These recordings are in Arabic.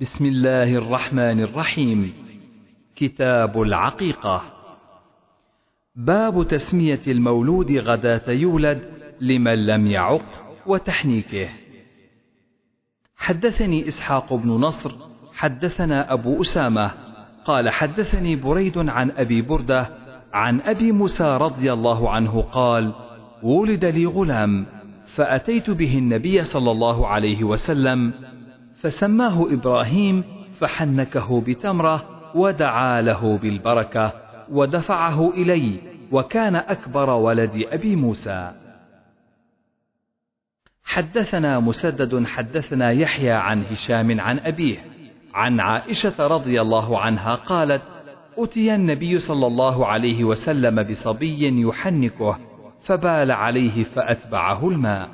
بسم الله الرحمن الرحيم. كتاب العقيقة. باب تسمية المولود غداة يولد لمن لم يعق وتحنيكه. حدثني إسحاق بن نصر حدثنا أبو أسامة قال حدثني بريد عن أبي بردة عن أبي موسى رضي الله عنه قال ولد لي غلام فأتيت به النبي صلى الله عليه وسلم فسماه إبراهيم فحنكه بتمرة ودعا له بالبركة ودفعه إلي وكان أكبر ولد أبي موسى. حدثنا مسدد حدثنا يحيى عن هشام عن أبيه عن عائشة رضي الله عنها قالت أتي النبي صلى الله عليه وسلم بصبي يحنكه فبال عليه فأتبعه الماء.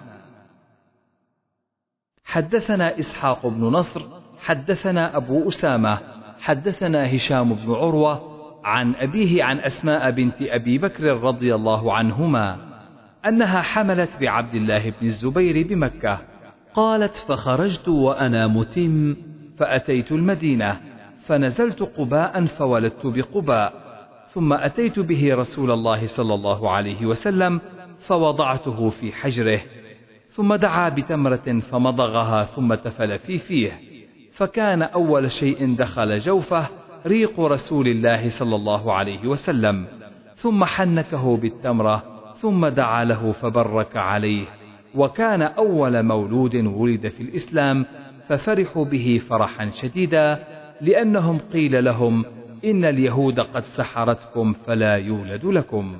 حدثنا إسحاق بن نصر حدثنا أبو أسامة حدثنا هشام بن عروة عن أبيه عن أسماء بنت أبي بكر رضي الله عنهما أنها حملت بعبد الله بن الزبير بمكة. قالت فخرجت وأنا متم فأتيت المدينة فنزلت قباء فولدت بقباء ثم أتيت به رسول الله صلى الله عليه وسلم فوضعته في حجره ثم دعا بتمرة فمضغها ثم تفل في فيه. فكان أول شيء دخل جوفه ريق رسول الله صلى الله عليه وسلم. ثم حنكه بالتمرة ثم دعا له فبرك عليه. وكان أول مولود ولد في الإسلام ففرحوا به فرحا شديدا لأنهم قيل لهم إن اليهود قد سحرتكم فلا يولد لكم.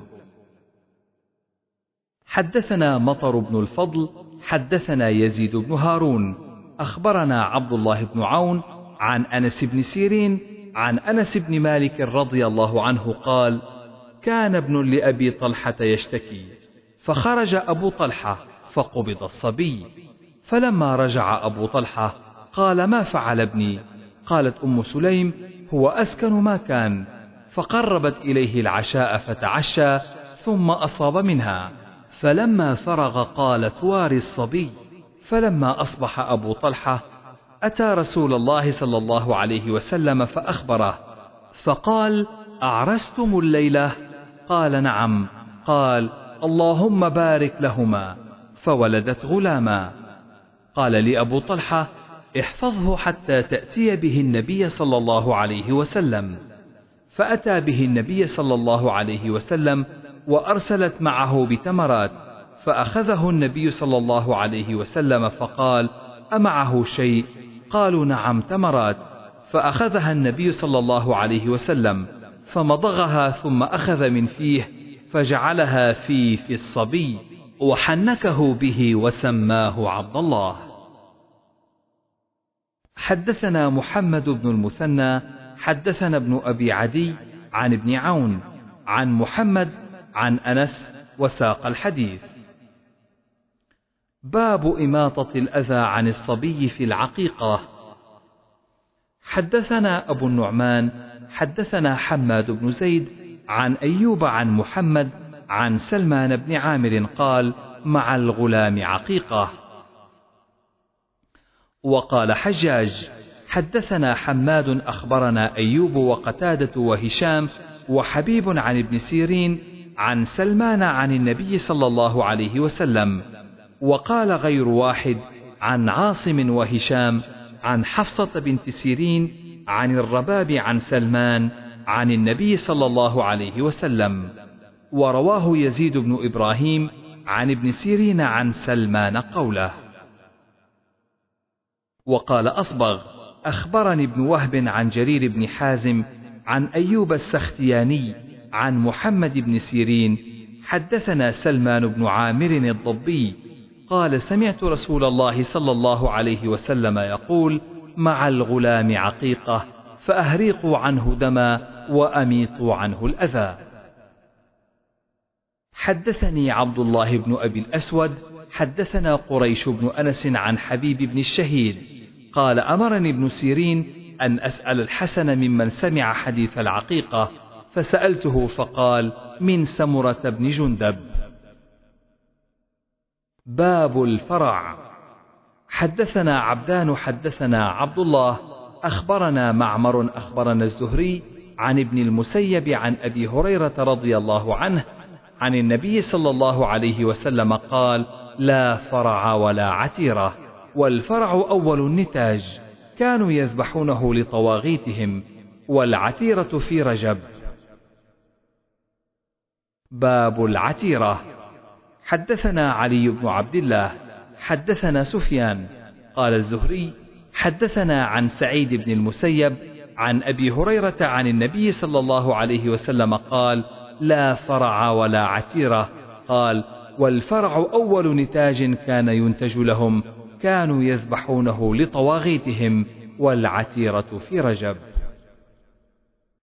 حدثنا مطر بن الفضل حدثنا يزيد بن هارون. أخبرنا عبد الله بن عون عن أنس بن سيرين عن أنس بن مالك رضي الله عنه قال كان ابن لأبي طلحة يشتكي فخرج أبو طلحة فقبض الصبي. فلما رجع أبو طلحة قال ما فعل ابني؟ قالت أم سليم هو أسكن ما كان فقربت إليه العشاء فتعشى ثم أصاب منها. فلما فرغ قالت واري الصبي فلما أصبح أبو طلحة أتى رسول الله صلى الله عليه وسلم فأخبره فقال أعرستم الليلة؟ قال نعم. قال اللهم بارك لهما. فولدت غلاما. قال لأبو طلحة احفظه حتى تأتي به النبي صلى الله عليه وسلم. فأتى به النبي صلى الله عليه وسلم وأرسلت معه بتمرات فأخذه النبي صلى الله عليه وسلم فقال أمعه شيء؟ قالوا نعم تمرات. فأخذها النبي صلى الله عليه وسلم فمضغها ثم أخذ من فيه فجعلها في في الصبي وحنكه به وسماه عبد الله. حدثنا محمد بن المثنى حدثنا ابن أبي عدي عن ابن عون عن محمد عن أنس وساق الحديث. باب إماطة الأذى عن الصبي في العقيقة. حدثنا أبو النعمان حدثنا حماد بن زيد عن أيوب عن محمد عن سلمان بن عامر قال مع الغلام عقيقة وقال حجاج حدثنا حماد أخبرنا أيوب وقتادة وهشام وحبيب عن ابن سيرين عن سلمان عن النبي صلى الله عليه وسلم وقال غير واحد عن عاصم وهشام عن حفصة بنت سيرين عن الرباب عن سلمان عن النبي صلى الله عليه وسلم. ورواه يزيد بن إبراهيم عن ابن سيرين عن سلمان قوله. وقال أصبغ أخبرني ابن وهب عن جرير بن حازم عن أيوب السختياني عن محمد بن سيرين حدثنا سلمان بن عامر الضبي قال سمعت رسول الله صلى الله عليه وسلم يقول مع الغلام عقيقة فأهريقوا عنه دما وأميطوا عنه الأذى. حدثني عبد الله بن أبي الأسود حدثنا قريش بن أنس عن حبيب بن الشهيد قال أمرني ابن سيرين أن أسأل الحسن ممن سمع حديث العقيقة فسألته فقال من سمرة بن جندب. باب الفرع. حدثنا عبدان حدثنا عبد الله أخبرنا معمر أخبرنا الزهري عن ابن المسيب عن أبي هريرة رضي الله عنه عن النبي صلى الله عليه وسلم قال لا فرع ولا عتيرة والفرع أول النتاج كانوا يذبحونه لطواغيتهم والعتيرة في رجب. باب العتيرة. حدثنا علي بن عبد الله حدثنا سفيان قال الزهري حدثنا عن سعيد بن المسيب عن أبي هريرة عن النبي صلى الله عليه وسلم قال لا فرع ولا عتيرة. قال والفرع أول نتاج كان ينتج لهم كانوا يذبحونه لطواغيتهم والعتيرة في رجب.